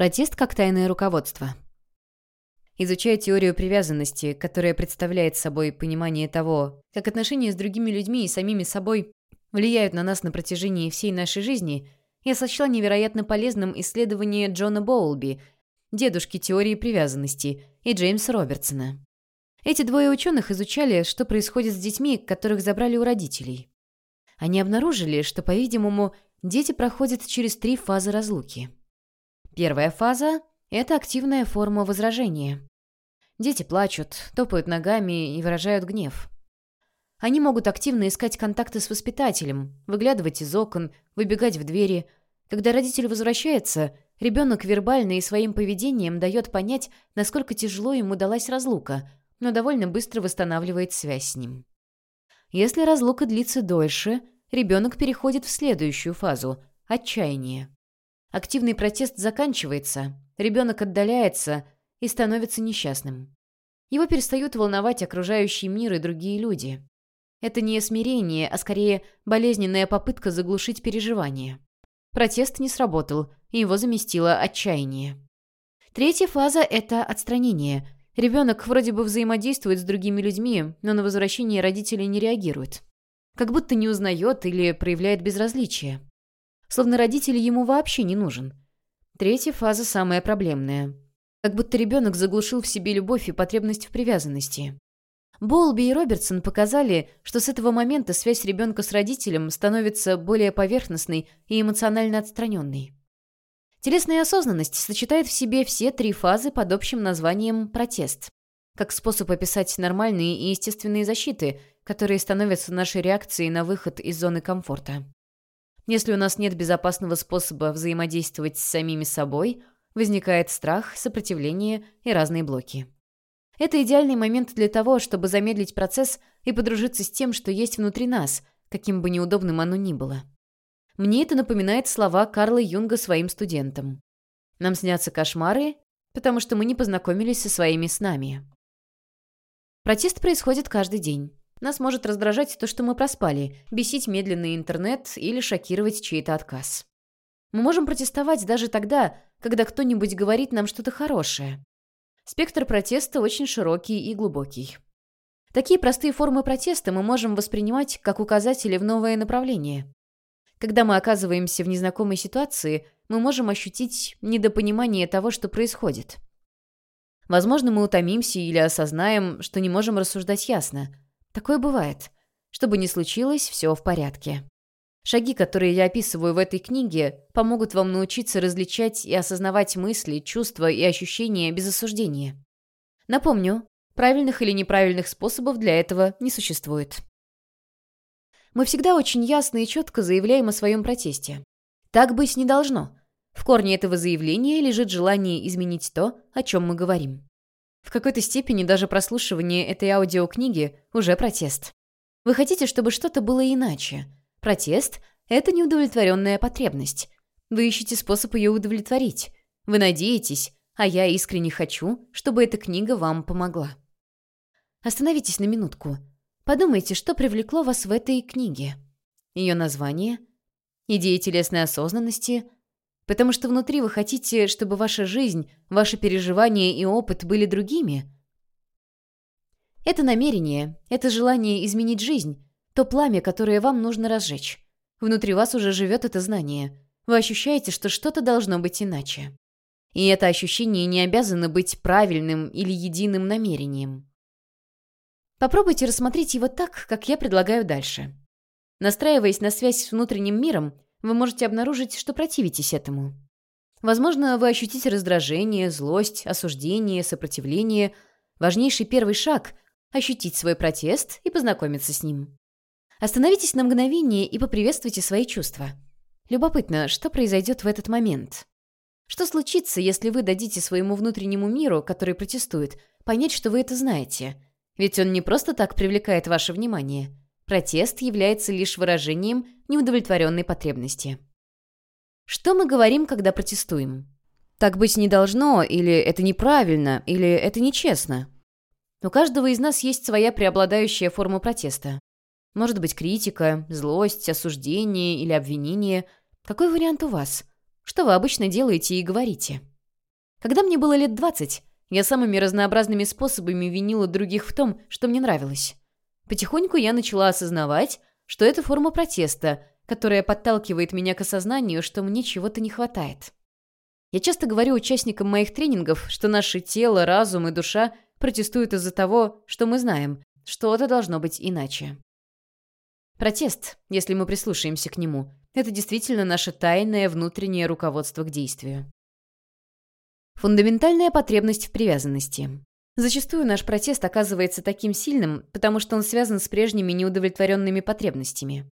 Протест как тайное руководство. Изучая теорию привязанности, которая представляет собой понимание того, как отношения с другими людьми и самими собой влияют на нас на протяжении всей нашей жизни, я сочла невероятно полезным исследование Джона Боулби, дедушки теории привязанности, и Джеймса Робертсона. Эти двое ученых изучали, что происходит с детьми, которых забрали у родителей. Они обнаружили, что, по-видимому, дети проходят через три фазы разлуки. Первая фаза – это активная форма возражения. Дети плачут, топают ногами и выражают гнев. Они могут активно искать контакты с воспитателем, выглядывать из окон, выбегать в двери. Когда родитель возвращается, ребенок вербально и своим поведением дает понять, насколько тяжело ему далась разлука, но довольно быстро восстанавливает связь с ним. Если разлука длится дольше, ребенок переходит в следующую фазу – отчаяние. Активный протест заканчивается, ребенок отдаляется – и становится несчастным. Его перестают волновать окружающий мир и другие люди. Это не смирение, а скорее болезненная попытка заглушить переживания. Протест не сработал, и его заместило отчаяние. Третья фаза – это отстранение. Ребенок вроде бы взаимодействует с другими людьми, но на возвращение родителей не реагирует. Как будто не узнает или проявляет безразличие. Словно родитель ему вообще не нужен. Третья фаза самая проблемная. Как будто ребенок заглушил в себе любовь и потребность в привязанности. Болби и Робертсон показали, что с этого момента связь ребенка с родителем становится более поверхностной и эмоционально отстраненной. Телесная осознанность сочетает в себе все три фазы под общим названием «протест», как способ описать нормальные и естественные защиты, которые становятся нашей реакцией на выход из зоны комфорта. Если у нас нет безопасного способа взаимодействовать с самими собой – Возникает страх, сопротивление и разные блоки. Это идеальный момент для того, чтобы замедлить процесс и подружиться с тем, что есть внутри нас, каким бы неудобным оно ни было. Мне это напоминает слова Карла Юнга своим студентам. Нам снятся кошмары, потому что мы не познакомились со своими снами. Протест происходит каждый день. Нас может раздражать то, что мы проспали, бесить медленный интернет или шокировать чей-то отказ. Мы можем протестовать даже тогда, когда кто-нибудь говорит нам что-то хорошее. Спектр протеста очень широкий и глубокий. Такие простые формы протеста мы можем воспринимать как указатели в новое направление. Когда мы оказываемся в незнакомой ситуации, мы можем ощутить недопонимание того, что происходит. Возможно, мы утомимся или осознаем, что не можем рассуждать ясно. Такое бывает. Что бы ни случилось, все в порядке. Шаги, которые я описываю в этой книге, помогут вам научиться различать и осознавать мысли, чувства и ощущения без осуждения. Напомню, правильных или неправильных способов для этого не существует. Мы всегда очень ясно и четко заявляем о своем протесте. Так быть не должно. В корне этого заявления лежит желание изменить то, о чем мы говорим. В какой-то степени даже прослушивание этой аудиокниги уже протест. Вы хотите, чтобы что-то было иначе – Протест – это неудовлетворенная потребность. Вы ищете способ ее удовлетворить. Вы надеетесь, а я искренне хочу, чтобы эта книга вам помогла. Остановитесь на минутку. Подумайте, что привлекло вас в этой книге. Ее название, идеи телесной осознанности, потому что внутри вы хотите, чтобы ваша жизнь, ваши переживания и опыт были другими. Это намерение, это желание изменить жизнь, то пламя, которое вам нужно разжечь. Внутри вас уже живет это знание. Вы ощущаете, что что-то должно быть иначе. И это ощущение не обязано быть правильным или единым намерением. Попробуйте рассмотреть его так, как я предлагаю дальше. Настраиваясь на связь с внутренним миром, вы можете обнаружить, что противитесь этому. Возможно, вы ощутите раздражение, злость, осуждение, сопротивление. Важнейший первый шаг – ощутить свой протест и познакомиться с ним. Остановитесь на мгновение и поприветствуйте свои чувства. Любопытно, что произойдет в этот момент. Что случится, если вы дадите своему внутреннему миру, который протестует, понять, что вы это знаете? Ведь он не просто так привлекает ваше внимание. Протест является лишь выражением неудовлетворенной потребности. Что мы говорим, когда протестуем? Так быть не должно, или это неправильно, или это нечестно. У каждого из нас есть своя преобладающая форма протеста. Может быть, критика, злость, осуждение или обвинение. Какой вариант у вас? Что вы обычно делаете и говорите? Когда мне было лет 20, я самыми разнообразными способами винила других в том, что мне нравилось. Потихоньку я начала осознавать, что это форма протеста, которая подталкивает меня к осознанию, что мне чего-то не хватает. Я часто говорю участникам моих тренингов, что наше тело, разум и душа протестуют из-за того, что мы знаем, что-то должно быть иначе. Протест, если мы прислушаемся к нему, это действительно наше тайное внутреннее руководство к действию. Фундаментальная потребность в привязанности. Зачастую наш протест оказывается таким сильным, потому что он связан с прежними неудовлетворенными потребностями.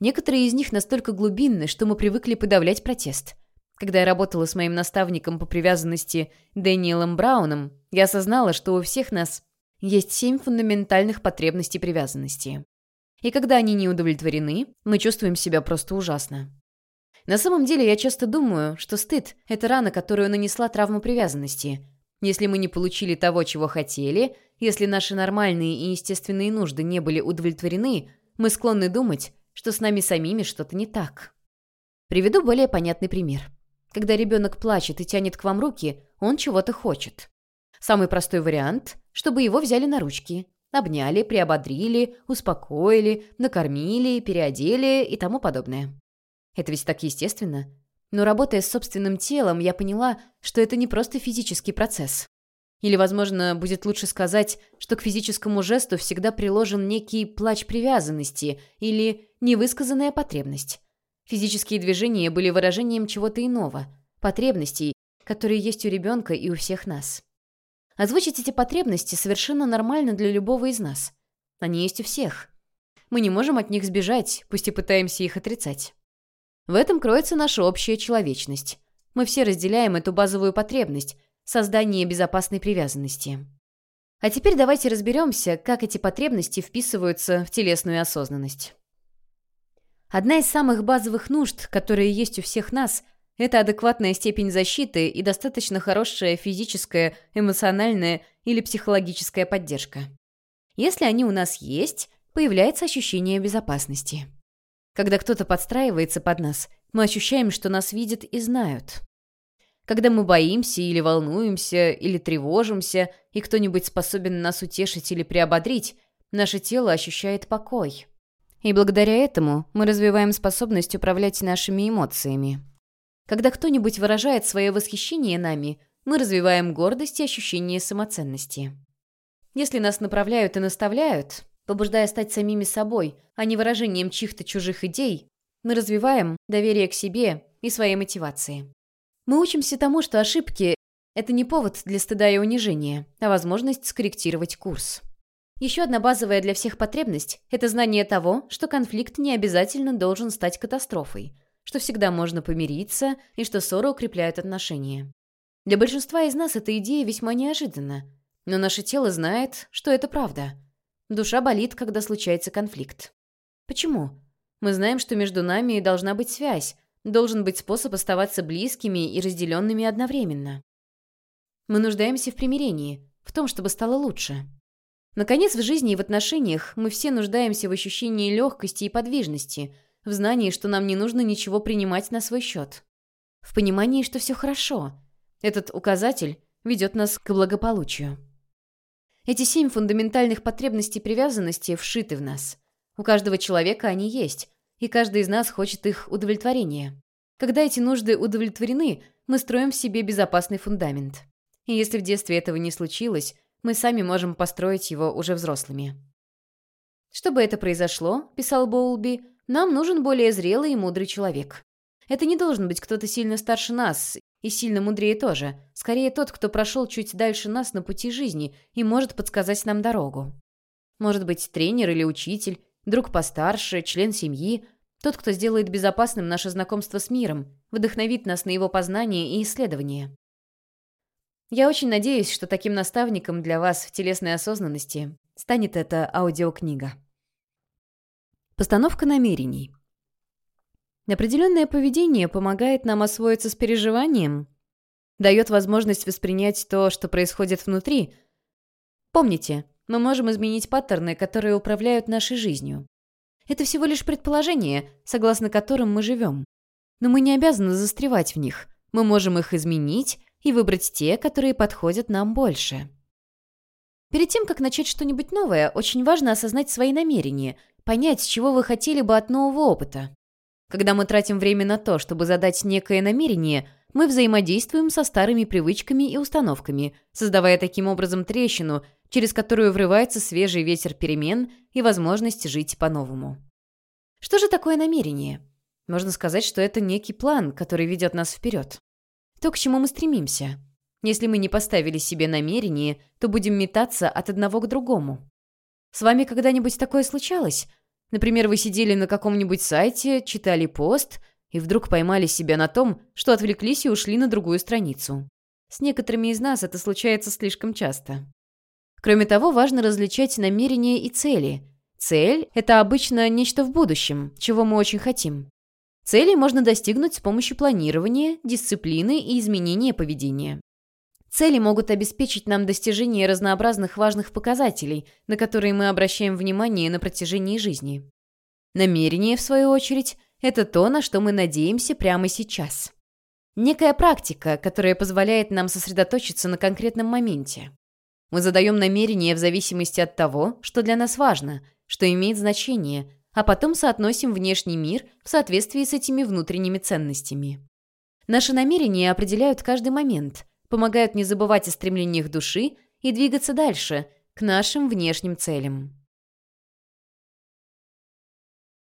Некоторые из них настолько глубинны, что мы привыкли подавлять протест. Когда я работала с моим наставником по привязанности Дэниелом Брауном, я осознала, что у всех нас есть семь фундаментальных потребностей привязанности. И когда они не удовлетворены, мы чувствуем себя просто ужасно. На самом деле я часто думаю, что стыд – это рана, которую нанесла травма привязанности. Если мы не получили того, чего хотели, если наши нормальные и естественные нужды не были удовлетворены, мы склонны думать, что с нами самими что-то не так. Приведу более понятный пример. Когда ребенок плачет и тянет к вам руки, он чего-то хочет. Самый простой вариант – чтобы его взяли на ручки, обняли, приободрили, успокоили, накормили, переодели и тому подобное. Это ведь так естественно. Но работая с собственным телом, я поняла, что это не просто физический процесс. Или, возможно, будет лучше сказать, что к физическому жесту всегда приложен некий плач привязанности или невысказанная потребность. Физические движения были выражением чего-то иного, потребностей, которые есть у ребенка и у всех нас. Озвучить эти потребности совершенно нормально для любого из нас. Они есть у всех. Мы не можем от них сбежать, пусть и пытаемся их отрицать. В этом кроется наша общая человечность. Мы все разделяем эту базовую потребность – создание безопасной привязанности. А теперь давайте разберемся, как эти потребности вписываются в телесную осознанность. Одна из самых базовых нужд, которые есть у всех нас – это адекватная степень защиты и достаточно хорошая физическая, эмоциональная или психологическая поддержка. Если они у нас есть, появляется ощущение безопасности. Когда кто-то подстраивается под нас, мы ощущаем, что нас видят и знают. Когда мы боимся или волнуемся, или тревожимся, и кто-нибудь способен нас утешить или приободрить, наше тело ощущает покой. И благодаря этому мы развиваем способность управлять нашими эмоциями. Когда кто-нибудь выражает свое восхищение нами, мы развиваем гордость и ощущение самоценности. Если нас направляют и наставляют, побуждая стать самими собой, а не выражением чьих-то чужих идей, мы развиваем доверие к себе и своей мотивации. Мы учимся тому, что ошибки – это не повод для стыда и унижения, а возможность скорректировать курс. Еще одна базовая для всех потребность – это знание того, что конфликт не обязательно должен стать катастрофой, что всегда можно помириться и что ссоры укрепляют отношения. Для большинства из нас эта идея весьма неожиданна, но наше тело знает, что это правда – Душа болит, когда случается конфликт. Почему? Мы знаем, что между нами должна быть связь, должен быть способ оставаться близкими и разделенными одновременно. Мы нуждаемся в примирении, в том, чтобы стало лучше. Наконец, в жизни и в отношениях мы все нуждаемся в ощущении легкости и подвижности, в знании, что нам не нужно ничего принимать на свой счет. В понимании, что все хорошо. Этот указатель ведет нас к благополучию. Эти семь фундаментальных потребностей привязанности вшиты в нас. У каждого человека они есть, и каждый из нас хочет их удовлетворения. Когда эти нужды удовлетворены, мы строим в себе безопасный фундамент. И если в детстве этого не случилось, мы сами можем построить его уже взрослыми. Чтобы это произошло, писал Боулби, нам нужен более зрелый и мудрый человек. Это не должен быть кто-то сильно старше нас и сильно мудрее тоже. Скорее тот, кто прошел чуть дальше нас на пути жизни и может подсказать нам дорогу. Может быть, тренер или учитель, друг постарше, член семьи, тот, кто сделает безопасным наше знакомство с миром, вдохновит нас на его познание и исследование. Я очень надеюсь, что таким наставником для вас в телесной осознанности станет эта аудиокнига. Постановка намерений. Определенное поведение помогает нам освоиться с переживанием, дает возможность воспринять то, что происходит внутри. Помните, мы можем изменить паттерны, которые управляют нашей жизнью. Это всего лишь предположение, согласно которым мы живем. Но мы не обязаны застревать в них. Мы можем их изменить и выбрать те, которые подходят нам больше. Перед тем, как начать что-нибудь новое, очень важно осознать свои намерения, понять, чего вы хотели бы от нового опыта. Когда мы тратим время на то, чтобы задать некое намерение, мы взаимодействуем со старыми привычками и установками, создавая таким образом трещину, через которую врывается свежий ветер перемен и возможность жить по-новому. Что же такое намерение? Можно сказать, что это некий план, который ведет нас вперед. То, к чему мы стремимся. Если мы не поставили себе намерение, то будем метаться от одного к другому. С вами когда-нибудь такое случалось? Например, вы сидели на каком-нибудь сайте, читали пост и вдруг поймали себя на том, что отвлеклись и ушли на другую страницу. С некоторыми из нас это случается слишком часто. Кроме того, важно различать намерения и цели. Цель – это обычно нечто в будущем, чего мы очень хотим. Цели можно достигнуть с помощью планирования, дисциплины и изменения поведения. Цели могут обеспечить нам достижение разнообразных важных показателей, на которые мы обращаем внимание на протяжении жизни. Намерение, в свою очередь, это то, на что мы надеемся прямо сейчас. Некая практика, которая позволяет нам сосредоточиться на конкретном моменте. Мы задаем намерение в зависимости от того, что для нас важно, что имеет значение, а потом соотносим внешний мир в соответствии с этими внутренними ценностями. Наши намерения определяют каждый момент – помогают не забывать о стремлениях души и двигаться дальше, к нашим внешним целям.